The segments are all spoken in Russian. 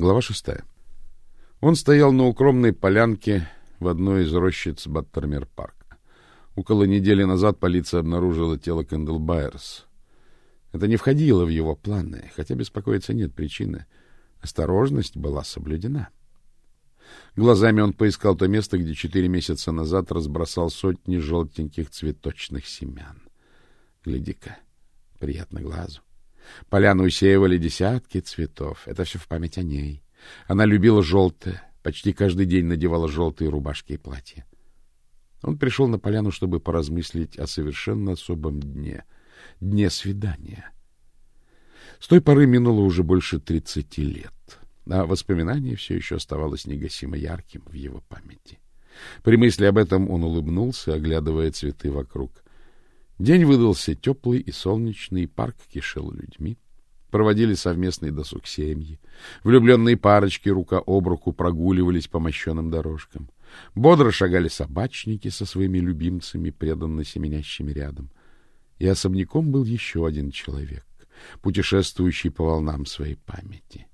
Глава шестая. Он стоял на укромной полянке в одной из рощиц Баттермер-парка. Около недели назад полиция обнаружила тело Кэндл Байерс. Это не входило в его планы, хотя беспокоиться нет причины. Осторожность была соблюдена. Глазами он поискал то место, где четыре месяца назад разбросал сотни желтеньких цветочных семян. Гляди-ка, приятно глазу. Поляну усеивали десятки цветов. Это все в память о ней. Она любила желтое, почти каждый день надевала желтые рубашки и платья. Он пришел на поляну, чтобы поразмыслить о совершенно особом дне — дне свидания. С той поры минуло уже больше тридцати лет, а воспоминание все еще оставалось негасимо ярким в его памяти. При мысли об этом он улыбнулся, оглядывая цветы вокруг. День выдался теплый и солнечный, парк кишел людьми. Проводили совместный досуг семьи. Влюбленные парочки рука об руку прогуливались по мощенным дорожкам. Бодро шагали собачники со своими любимцами, преданно семенящими рядом. И особняком был еще один человек, путешествующий по волнам своей памяти.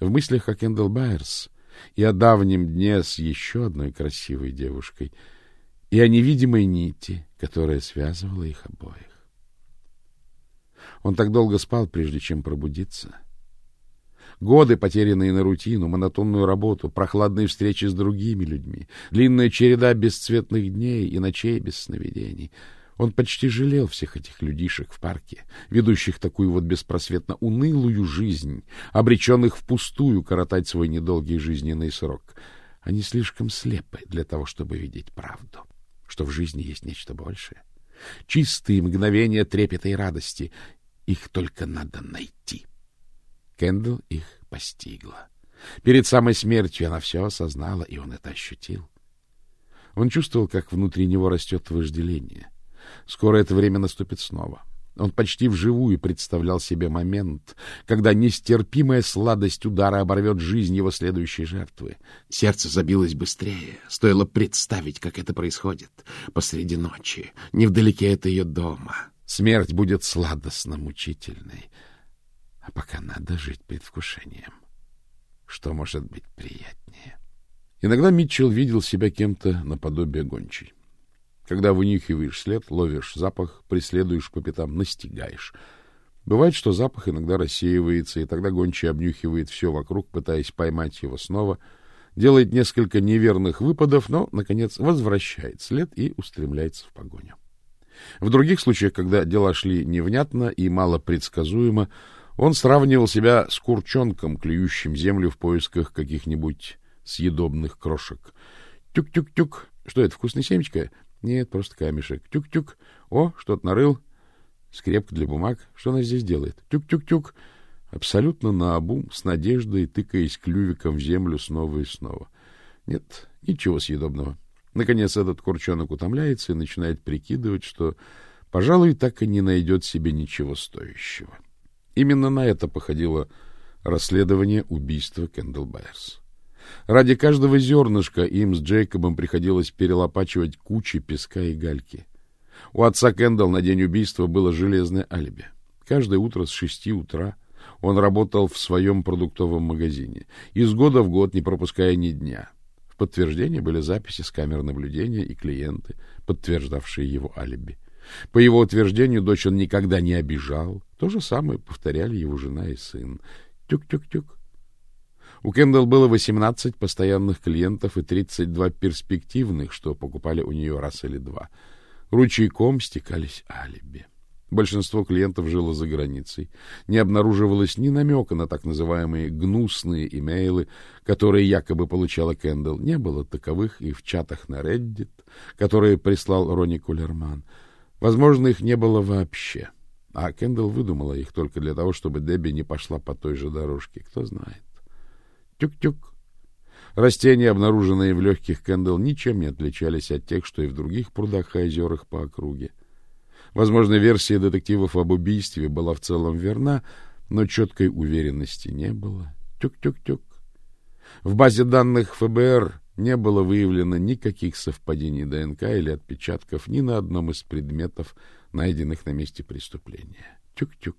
В мыслях о Кендалл Байерс и о давнем дне с еще одной красивой девушкой — и о невидимой нити, которая связывала их обоих. Он так долго спал, прежде чем пробудиться. Годы, потерянные на рутину, монотонную работу, прохладные встречи с другими людьми, длинная череда бесцветных дней и ночей без сновидений. Он почти жалел всех этих людишек в парке, ведущих такую вот беспросветно унылую жизнь, обреченных впустую коротать свой недолгий жизненный срок. Они слишком слепы для того, чтобы видеть правду что в жизни есть нечто большее. Чистые мгновения трепета и радости. Их только надо найти. Кендалл их постигла. Перед самой смертью она все осознала, и он это ощутил. Он чувствовал, как внутри него растет вожделение. Скоро это время наступит снова. — он почти вживую представлял себе момент, когда нестерпимая сладость удара оборвет жизнь его следующей жертвы. Сердце забилось быстрее. Стоило представить, как это происходит. Посреди ночи, невдалеке от ее дома. Смерть будет сладостно мучительной. А пока надо жить предвкушением. Что может быть приятнее? Иногда Митчелл видел себя кем-то наподобие гончей. Когда вынюхиваешь след, ловишь запах, преследуешь по пятам, настигаешь. Бывает, что запах иногда рассеивается, и тогда гончий обнюхивает все вокруг, пытаясь поймать его снова, делает несколько неверных выпадов, но, наконец, возвращает след и устремляется в погоню. В других случаях, когда дела шли невнятно и мало предсказуемо, он сравнивал себя с курчонком, клюющим землю в поисках каких-нибудь съедобных крошек. Тюк-тюк-тюк. Что это, вкусная семечко? Нет, просто камешек. Тюк-тюк. О, что-то нарыл. Скрепка для бумаг. Что она здесь делает? Тюк-тюк-тюк. Абсолютно наобум, с надеждой, тыкаясь клювиком в землю снова и снова. Нет, ничего съедобного. Наконец этот курчонок утомляется и начинает прикидывать, что, пожалуй, так и не найдет себе ничего стоящего. Именно на это походило расследование убийства Кендалл Байерс. Ради каждого зернышка им с Джейкобом приходилось перелопачивать кучи песка и гальки. У отца Кэндалл на день убийства было железное алиби. Каждое утро с шести утра он работал в своем продуктовом магазине, из года в год не пропуская ни дня. В подтверждение были записи с камер наблюдения и клиенты, подтверждавшие его алиби. По его утверждению, дочь он никогда не обижал. То же самое повторяли его жена и сын. Тюк-тюк-тюк. У Кендалл было 18 постоянных клиентов и 32 перспективных, что покупали у нее раз или два. Ручейком стекались алиби. Большинство клиентов жило за границей. Не обнаруживалось ни намека на так называемые гнусные имейлы, которые якобы получала Кендалл. Не было таковых и в чатах на Reddit, которые прислал Ронни Кулерман. Возможно, их не было вообще. А Кендалл выдумала их только для того, чтобы Дебби не пошла по той же дорожке. Кто знает. Тюк-тюк. Растения, обнаруженные в легких Кэндалл, ничем не отличались от тех, что и в других прудах и озерах по округе. Возможно, версия детективов об убийстве была в целом верна, но четкой уверенности не было. Тюк-тюк-тюк. В базе данных ФБР не было выявлено никаких совпадений ДНК или отпечатков ни на одном из предметов, найденных на месте преступления. Тюк-тюк.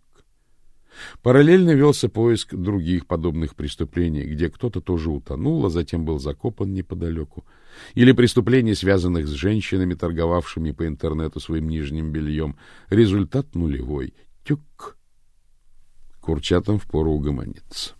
Параллельно велся поиск других подобных преступлений, где кто-то тоже утонул, а затем был закопан неподалеку. Или преступлений, связанных с женщинами, торговавшими по интернету своим нижним бельем. Результат нулевой. Тюк. Курчатам впору угомониться.